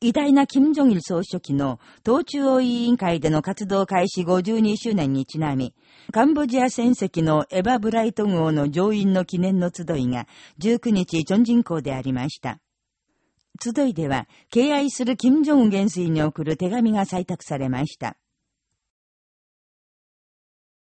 偉大な金正日総書記の党中央委員会での活動開始52周年にちなみ、カンボジア戦績のエヴァ・ブライト号の乗員の記念の集いが19日、チョンジン港でありました。集いでは、敬愛する金正恩元帥に送る手紙が採択されました。